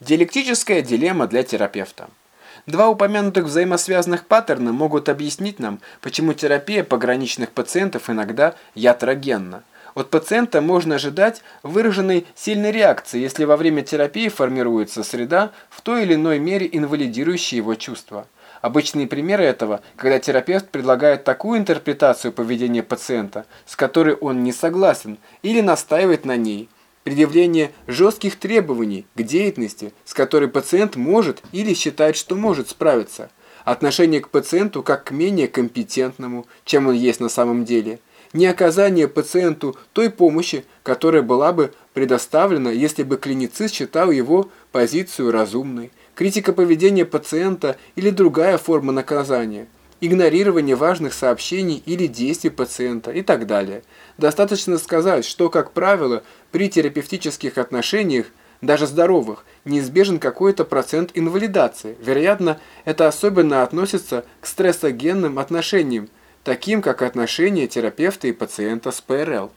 Диалектическая дилемма для терапевта. Два упомянутых взаимосвязанных паттерна могут объяснить нам, почему терапия пограничных пациентов иногда ятрогенна. От пациента можно ожидать выраженной сильной реакции, если во время терапии формируется среда, в той или иной мере инвалидирующая его чувства. Обычные примеры этого, когда терапевт предлагает такую интерпретацию поведения пациента, с которой он не согласен, или настаивает на ней – предъявление жестких требований к деятельности, с которой пациент может или считает, что может справиться, отношение к пациенту как к менее компетентному, чем он есть на самом деле, не оказание пациенту той помощи, которая была бы предоставлена, если бы клиницист считал его позицию разумной, критика поведения пациента или другая форма наказания – игнорирование важных сообщений или действий пациента и так далее. Достаточно сказать, что, как правило, при терапевтических отношениях, даже здоровых, неизбежен какой-то процент инвалидации. Вероятно, это особенно относится к стрессогенным отношениям, таким как отношения терапевта и пациента с ПРЛ.